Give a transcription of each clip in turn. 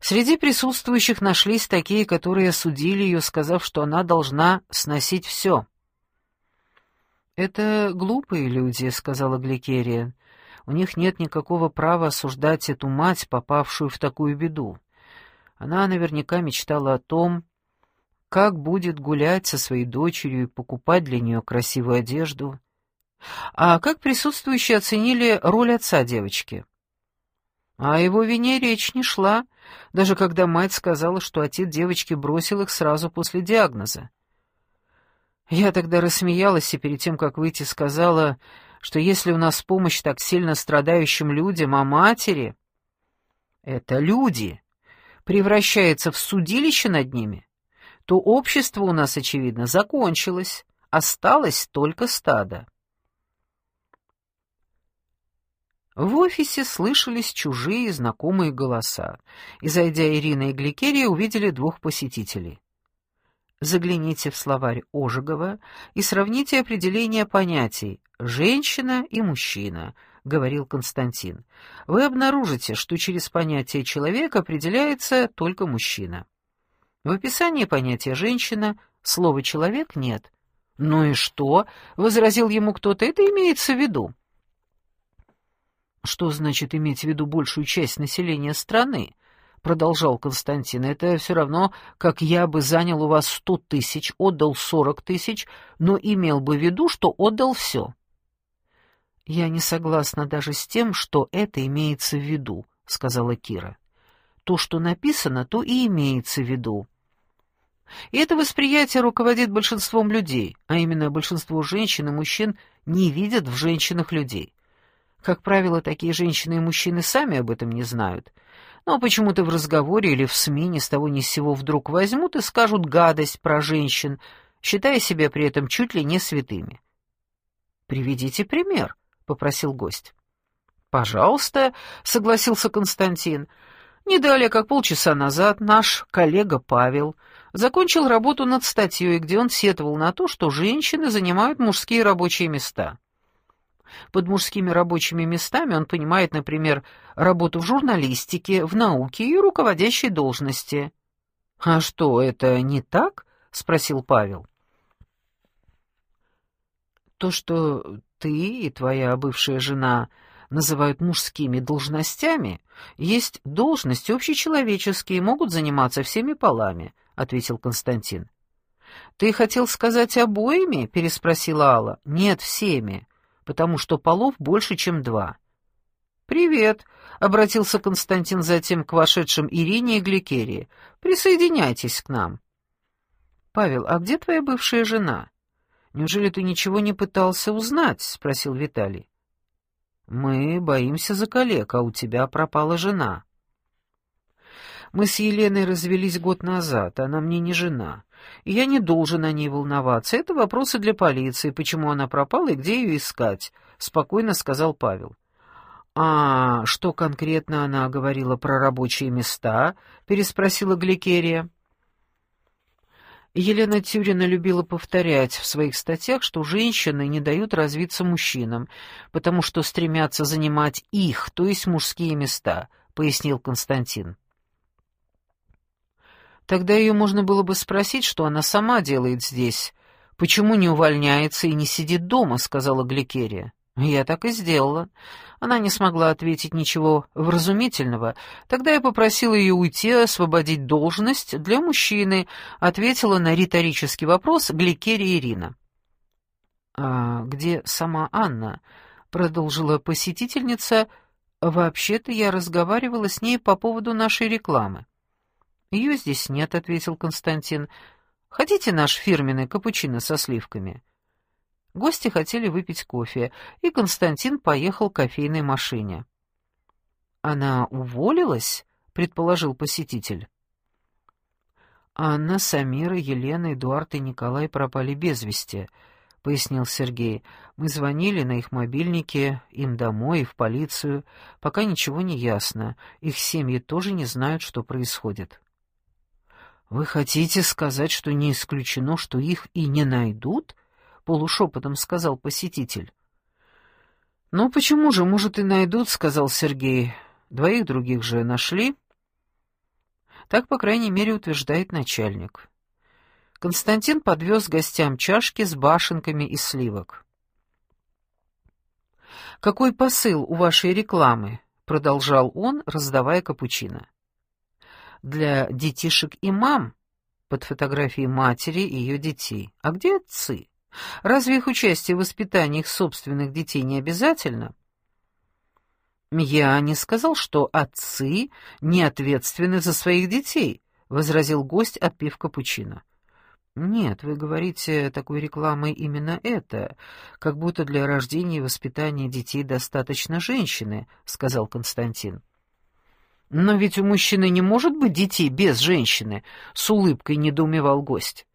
Среди присутствующих нашлись такие, которые осудили ее, сказав, что она должна сносить все. «Это глупые люди», — сказала Гликерия. «У них нет никакого права осуждать эту мать, попавшую в такую беду. Она наверняка мечтала о том, как будет гулять со своей дочерью и покупать для нее красивую одежду. А как присутствующие оценили роль отца девочки? О его вине речь не шла, даже когда мать сказала, что отец девочки бросил их сразу после диагноза. Я тогда рассмеялась и перед тем, как выйти, сказала, что если у нас помощь так сильно страдающим людям, а матери... Это люди превращается в судилище над ними, то общество у нас, очевидно, закончилось, осталось только стадо. В офисе слышались чужие знакомые голоса, и, зайдя Ирина и Гликерия, увидели двух посетителей. Загляните в словарь Ожегова и сравните определение понятий «женщина» и «мужчина», — говорил Константин. Вы обнаружите, что через понятие «человек» определяется только мужчина. В описании понятия «женщина» слова «человек» нет. «Ну и что?» — возразил ему кто-то. «Это имеется в виду». «Что значит иметь в виду большую часть населения страны?» продолжал Константин, это все равно, как я бы занял у вас сто тысяч, отдал сорок тысяч, но имел бы в виду, что отдал все. Я не согласна даже с тем, что это имеется в виду, сказала Кира. То, что написано, то и имеется в виду. И это восприятие руководит большинством людей, а именно большинство женщин и мужчин не видят в женщинах людей. Как правило, такие женщины и мужчины сами об этом не знают — но почему-то в разговоре или в СМИ ни с того ни с сего вдруг возьмут и скажут гадость про женщин, считая себя при этом чуть ли не святыми. «Приведите пример», — попросил гость. «Пожалуйста», — согласился Константин. «Не далее, как полчаса назад, наш коллега Павел закончил работу над статьей, где он сетовал на то, что женщины занимают мужские рабочие места. Под мужскими рабочими местами он понимает, например, работу в журналистике, в науке и руководящей должности. «А что, это не так?» — спросил Павел. «То, что ты и твоя бывшая жена называют мужскими должностями, есть должности общечеловеческие, могут заниматься всеми полами», — ответил Константин. «Ты хотел сказать обоими?» — переспросила Алла. «Нет, всеми потому что полов больше, чем два. «Привет», — обратился Константин затем к вошедшим Ирине и Гликерии. «Присоединяйтесь к нам». «Павел, а где твоя бывшая жена? Неужели ты ничего не пытался узнать?» — спросил Виталий. «Мы боимся за коллег, а у тебя пропала жена». «Мы с Еленой развелись год назад, она мне не жена я не должен о ней волноваться. Это вопросы для полиции, почему она пропала и где ее искать», — спокойно сказал Павел. «А что конкретно она говорила про рабочие места?» — переспросила Гликерия. Елена Тюрина любила повторять в своих статьях, что женщины не дают развиться мужчинам, потому что стремятся занимать их, то есть мужские места, — пояснил Константин. Тогда ее можно было бы спросить, что она сама делает здесь. «Почему не увольняется и не сидит дома?» — сказала Гликерия. Я так и сделала. Она не смогла ответить ничего вразумительного. Тогда я попросила ее уйти, освободить должность для мужчины, ответила на риторический вопрос Гликерия Ирина. «А где сама Анна?» — продолжила посетительница. «Вообще-то я разговаривала с ней по поводу нашей рекламы». «Ее здесь нет», — ответил Константин. «Хотите наш фирменный капучино со сливками?» Гости хотели выпить кофе, и Константин поехал к кофейной машине. «Она уволилась?» — предположил посетитель. «Анна, Самира, Елена, Эдуард и Николай пропали без вести», — пояснил Сергей. «Мы звонили на их мобильнике, им домой и в полицию. Пока ничего не ясно. Их семьи тоже не знают, что происходит». «Вы хотите сказать, что не исключено, что их и не найдут?» — полушепотом сказал посетитель. «Ну почему же, может, и найдут», — сказал Сергей. «Двоих других же нашли». Так, по крайней мере, утверждает начальник. Константин подвез гостям чашки с башенками из сливок. «Какой посыл у вашей рекламы?» — продолжал он, раздавая капучино. «Для детишек и мам» под фотографией матери и ее детей. А где отцы? Разве их участие в воспитании их собственных детей не обязательно? «Я не сказал, что отцы не ответственны за своих детей», — возразил гость, отпив капучино. «Нет, вы говорите такой рекламой именно это, как будто для рождения и воспитания детей достаточно женщины», — сказал Константин. «Но ведь у мужчины не может быть детей без женщины», — с улыбкой недоумевал гость.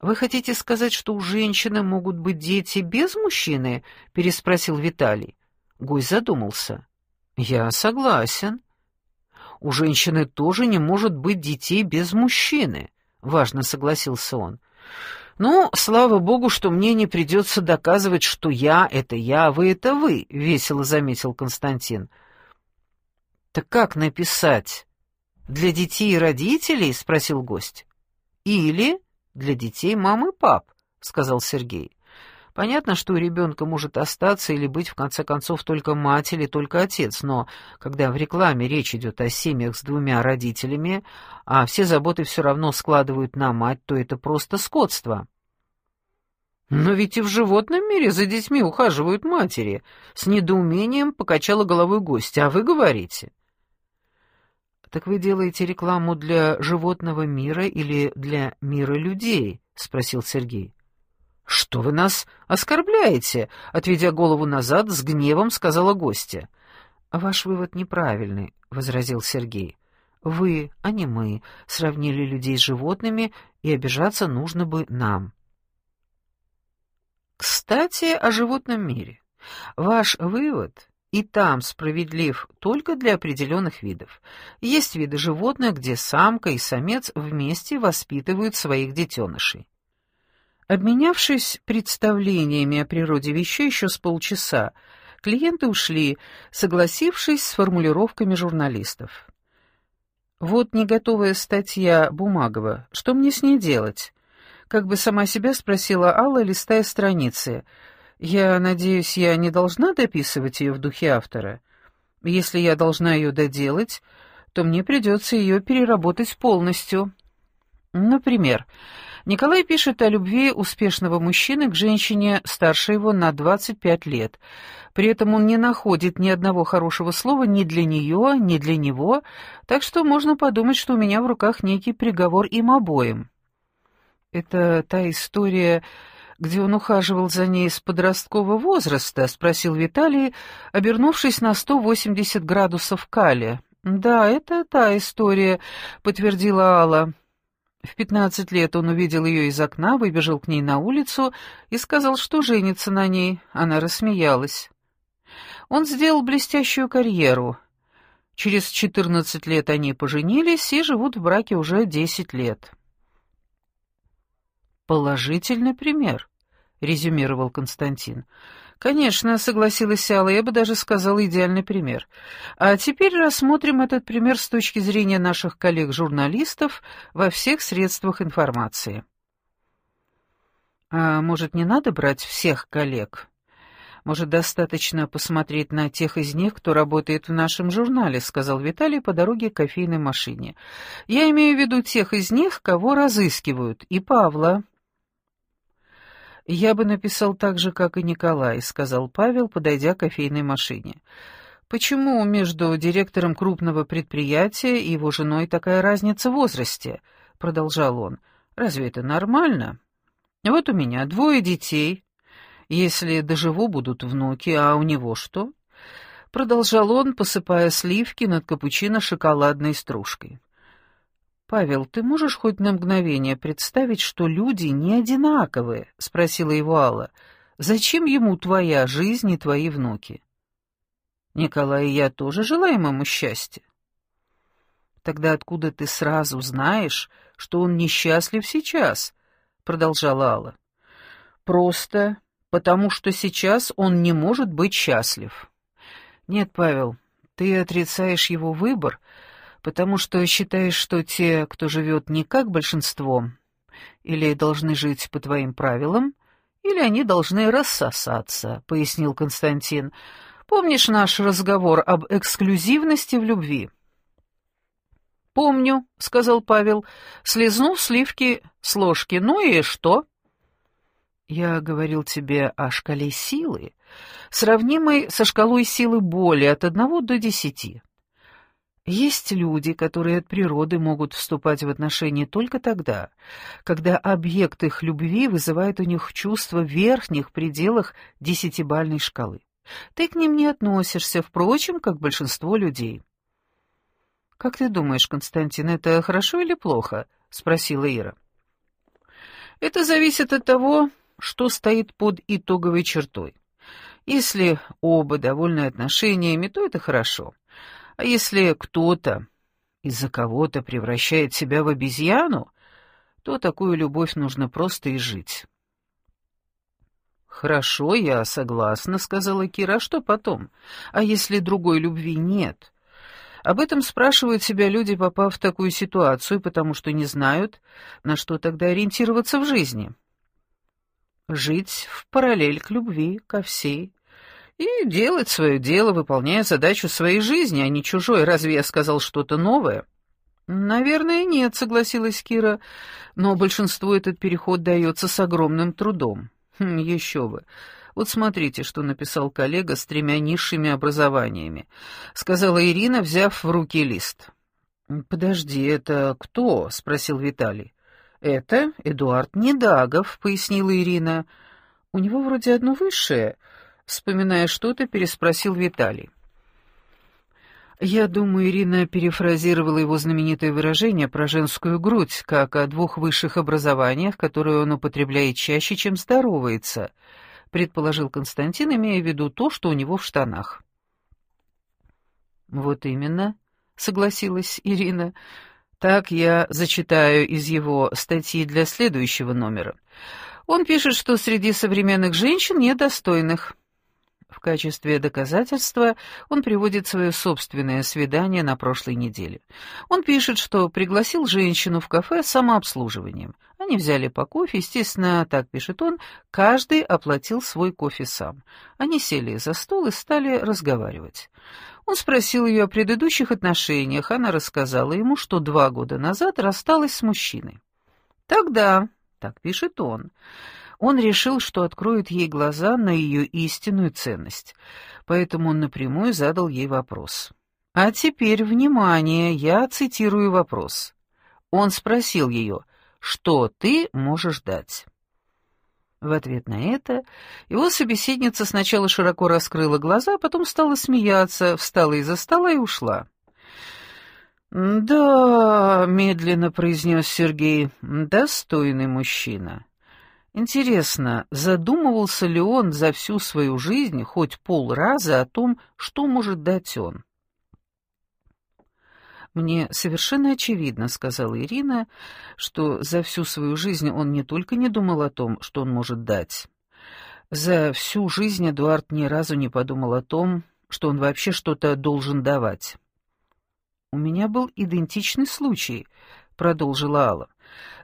«Вы хотите сказать, что у женщины могут быть дети без мужчины?» — переспросил Виталий. Гость задумался. «Я согласен. У женщины тоже не может быть детей без мужчины». — важно согласился он. «Ну, слава богу, что мне не придется доказывать, что я — это я, вы — это вы», — весело заметил Константин. «Так как написать? Для детей и родителей?» — спросил гость. «Или для детей мам и пап», — сказал Сергей. Понятно, что у ребенка может остаться или быть в конце концов только мать или только отец, но когда в рекламе речь идет о семьях с двумя родителями, а все заботы все равно складывают на мать, то это просто скотство. «Но ведь и в животном мире за детьми ухаживают матери», — с недоумением покачала головой гость. «А вы говорите?» «Так вы делаете рекламу для животного мира или для мира людей?» — спросил Сергей. «Что вы нас оскорбляете?» — отведя голову назад, с гневом сказала гостья. «Ваш вывод неправильный», — возразил Сергей. «Вы, а не мы, сравнили людей с животными, и обижаться нужно бы нам». Кстати, о животном мире. Ваш вывод и там справедлив только для определенных видов. Есть виды животных, где самка и самец вместе воспитывают своих детенышей. Обменявшись представлениями о природе вещей еще с полчаса, клиенты ушли, согласившись с формулировками журналистов. «Вот не готовая статья Бумагова. Что мне с ней делать?» Как бы сама себя спросила Алла, листая страницы. «Я надеюсь, я не должна дописывать ее в духе автора. Если я должна ее доделать, то мне придется ее переработать полностью. Например, Николай пишет о любви успешного мужчины к женщине старше его на 25 лет. При этом он не находит ни одного хорошего слова ни для нее, ни для него, так что можно подумать, что у меня в руках некий приговор им обоим. Это та история, где он ухаживал за ней с подросткового возраста, спросил Виталий, обернувшись на 180 градусов кали. Да, это та история, подтвердила Алла. В пятнадцать лет он увидел ее из окна, выбежал к ней на улицу и сказал, что женится на ней. Она рассмеялась. Он сделал блестящую карьеру. Через четырнадцать лет они поженились и живут в браке уже десять лет. «Положительный пример», — резюмировал Константин. «Конечно», — согласилась Алла, я бы даже сказала идеальный пример. А теперь рассмотрим этот пример с точки зрения наших коллег-журналистов во всех средствах информации. А может, не надо брать всех коллег? Может, достаточно посмотреть на тех из них, кто работает в нашем журнале», — сказал Виталий по дороге к кофейной машине. «Я имею в виду тех из них, кого разыскивают, и Павла». «Я бы написал так же, как и Николай», — сказал Павел, подойдя к кофейной машине. «Почему между директором крупного предприятия и его женой такая разница в возрасте?» — продолжал он. «Разве это нормально? Вот у меня двое детей. Если доживу, будут внуки, а у него что?» Продолжал он, посыпая сливки над капучино шоколадной стружкой. «Павел, ты можешь хоть на мгновение представить, что люди не одинаковые?» — спросила его Алла. «Зачем ему твоя жизнь и твои внуки?» «Николай и я тоже желаем ему счастья». «Тогда откуда ты сразу знаешь, что он несчастлив сейчас?» — продолжала Алла. «Просто потому, что сейчас он не может быть счастлив». «Нет, Павел, ты отрицаешь его выбор, потому что считаешь, что те, кто живет не как большинство, или должны жить по твоим правилам, или они должны рассосаться», — пояснил Константин. «Помнишь наш разговор об эксклюзивности в любви?» «Помню», — сказал Павел, слезнув сливки с ложки. «Ну и что?» «Я говорил тебе о шкале силы, сравнимой со шкалой силы боли от одного до десяти. Есть люди, которые от природы могут вступать в отношения только тогда, когда объект их любви вызывает у них чувство в верхних пределах десятибальной шкалы. Ты к ним не относишься, впрочем, как большинство людей. «Как ты думаешь, Константин, это хорошо или плохо?» — спросила Ира. «Это зависит от того, что стоит под итоговой чертой. Если оба довольны отношениями, то это хорошо. А если кто-то из-за кого-то превращает себя в обезьяну, то такую любовь нужно просто изжить. «Хорошо, я согласна», — сказала Кира. «А что потом? А если другой любви нет?» Об этом спрашивают себя люди, попав в такую ситуацию, потому что не знают, на что тогда ориентироваться в жизни. Жить в параллель к любви, ко всей, и делать свое дело, выполняя задачу своей жизни, а не чужой. Разве я сказал что-то новое? Наверное, нет, согласилась Кира, но большинству этот переход дается с огромным трудом. Хм, еще бы. Вот смотрите, что написал коллега с тремя низшими образованиями, сказала Ирина, взяв в руки лист. Подожди, это кто? спросил Виталий. Это Эдуард Недагов, пояснила Ирина. У него вроде одно высшее — Вспоминая что-то, переспросил Виталий. Я думаю, Ирина перефразировала его знаменитое выражение про женскую грудь, как о двух высших образованиях, которые он употребляет чаще, чем здоровается, предположил Константин, имея в виду то, что у него в штанах. Вот именно, согласилась Ирина. Так я зачитаю из его статьи для следующего номера. Он пишет, что среди современных женщин нет достойных. В качестве доказательства он приводит свое собственное свидание на прошлой неделе. Он пишет, что пригласил женщину в кафе с самообслуживанием. Они взяли по кофе, естественно, так пишет он, каждый оплатил свой кофе сам. Они сели за стол и стали разговаривать. Он спросил ее о предыдущих отношениях, она рассказала ему, что два года назад рассталась с мужчиной. Тогда, так пишет он, он решил, что откроет ей глаза на ее истинную ценность, поэтому он напрямую задал ей вопрос. «А теперь, внимание, я цитирую вопрос». Он спросил ее, «Что ты можешь дать?» В ответ на это его собеседница сначала широко раскрыла глаза, а потом стала смеяться, встала из-за стола и ушла. «Да», — медленно произнес Сергей, — «достойный мужчина». Интересно, задумывался ли он за всю свою жизнь хоть полраза о том, что может дать он? «Мне совершенно очевидно», — сказала Ирина, что за всю свою жизнь он не только не думал о том, что он может дать. За всю жизнь Эдуард ни разу не подумал о том, что он вообще что-то должен давать. «У меня был идентичный случай», — продолжила Алла.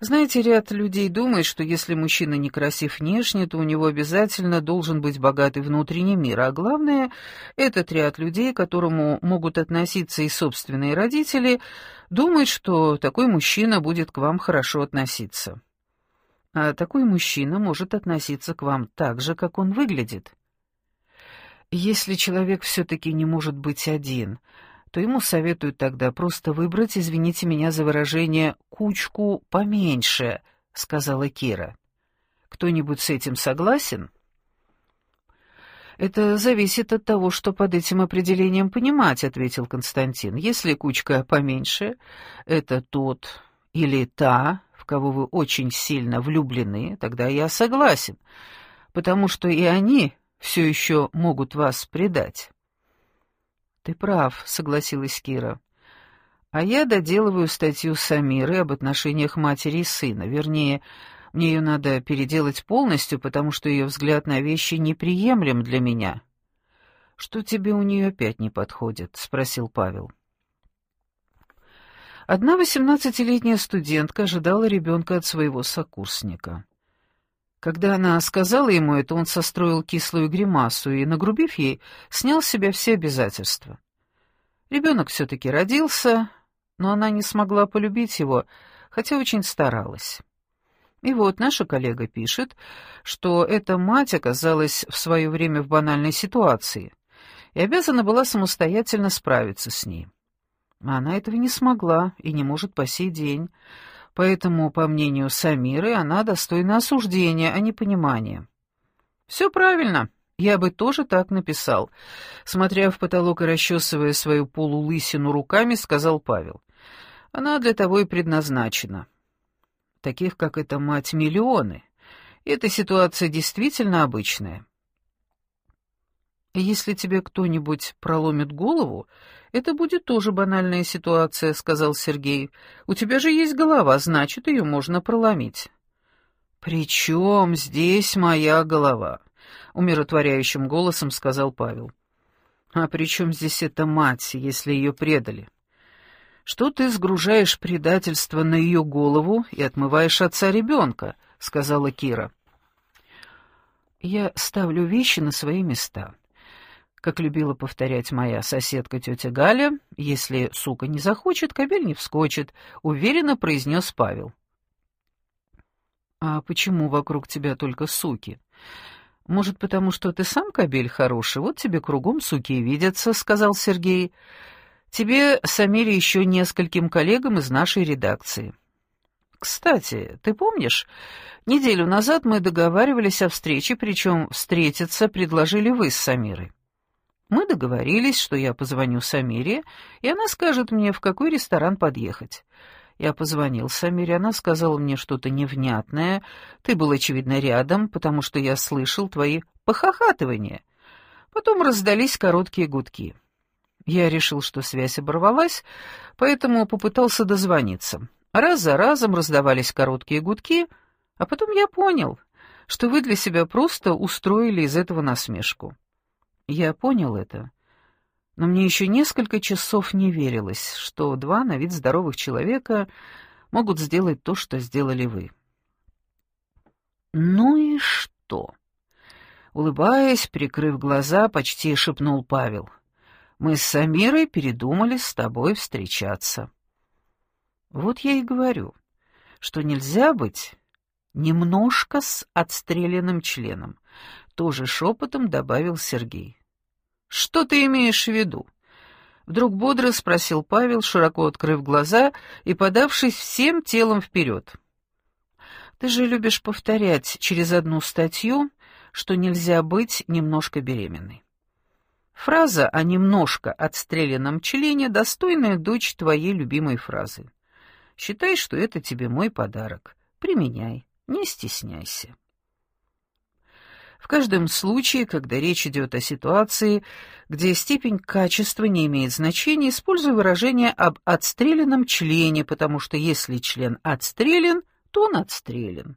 Знаете, ряд людей думает, что если мужчина некрасив внешне, то у него обязательно должен быть богатый внутренний мир, а главное, этот ряд людей, к которому могут относиться и собственные родители, думает, что такой мужчина будет к вам хорошо относиться. А такой мужчина может относиться к вам так же, как он выглядит. Если человек все-таки не может быть один — то ему советуют тогда просто выбрать, извините меня за выражение, кучку поменьше, сказала Кира. Кто-нибудь с этим согласен? Это зависит от того, что под этим определением понимать, ответил Константин. Если кучка поменьше, это тот или та, в кого вы очень сильно влюблены, тогда я согласен, потому что и они все еще могут вас предать. «Ты прав», — согласилась Кира. «А я доделываю статью Самиры об отношениях матери и сына. Вернее, мне ее надо переделать полностью, потому что ее взгляд на вещи неприемлем для меня». «Что тебе у нее опять не подходит?» — спросил Павел. Одна восемнадцатилетняя студентка ожидала ребенка от своего сокурсника. Когда она сказала ему это, он состроил кислую гримасу и, нагрубив ей, снял с себя все обязательства. Ребенок все-таки родился, но она не смогла полюбить его, хотя очень старалась. И вот наша коллега пишет, что эта мать оказалась в свое время в банальной ситуации и обязана была самостоятельно справиться с ней. А она этого не смогла и не может по сей день, поэтому, по мнению Самиры, она достойна осуждения, а не понимания. «Все правильно», я бы тоже так написал. Смотря в потолок и расчесывая свою полулысину руками, сказал Павел. Она для того и предназначена таких, как эта мать, миллионы. И эта ситуация действительно обычная. «Если тебе кто-нибудь проломит голову, это будет тоже банальная ситуация», — сказал Сергей. «У тебя же есть голова, значит, ее можно проломить». «При чем здесь моя голова?» — умиротворяющим голосом сказал Павел. «А при чем здесь эта мать, если ее предали?» что ты сгружаешь предательство на ее голову и отмываешь отца ребенка», — сказала Кира. «Я ставлю вещи на свои места». Как любила повторять моя соседка тетя Галя, «если сука не захочет, кобель не вскочит», — уверенно произнес Павел. «А почему вокруг тебя только суки?» «Может, потому что ты сам кобель хороший, вот тебе кругом суки и видятся», — сказал Сергей. Тебе, Самире, еще нескольким коллегам из нашей редакции. Кстати, ты помнишь, неделю назад мы договаривались о встрече, причем встретиться предложили вы с Самирой. Мы договорились, что я позвоню Самире, и она скажет мне, в какой ресторан подъехать. Я позвонил Самире, она сказала мне что-то невнятное. Ты был, очевидно, рядом, потому что я слышал твои похохатывания. Потом раздались короткие гудки. Я решил, что связь оборвалась, поэтому попытался дозвониться. Раз за разом раздавались короткие гудки, а потом я понял, что вы для себя просто устроили из этого насмешку. Я понял это, но мне еще несколько часов не верилось, что два на вид здоровых человека могут сделать то, что сделали вы. «Ну и что?» Улыбаясь, прикрыв глаза, почти шепнул Павел — мы с Самирой передумали с тобой встречаться. Вот я и говорю, что нельзя быть немножко с отстрелянным членом, тоже шепотом добавил Сергей. Что ты имеешь в виду? Вдруг бодро спросил Павел, широко открыв глаза и подавшись всем телом вперед. Ты же любишь повторять через одну статью, что нельзя быть немножко беременной. Фраза о немножко отстрелянном члене — достойная дочь твоей любимой фразы. Считай, что это тебе мой подарок. Применяй, не стесняйся. В каждом случае, когда речь идет о ситуации, где степень качества не имеет значения, используй выражение об отстрелянном члене, потому что если член отстрелен, то он отстрелен.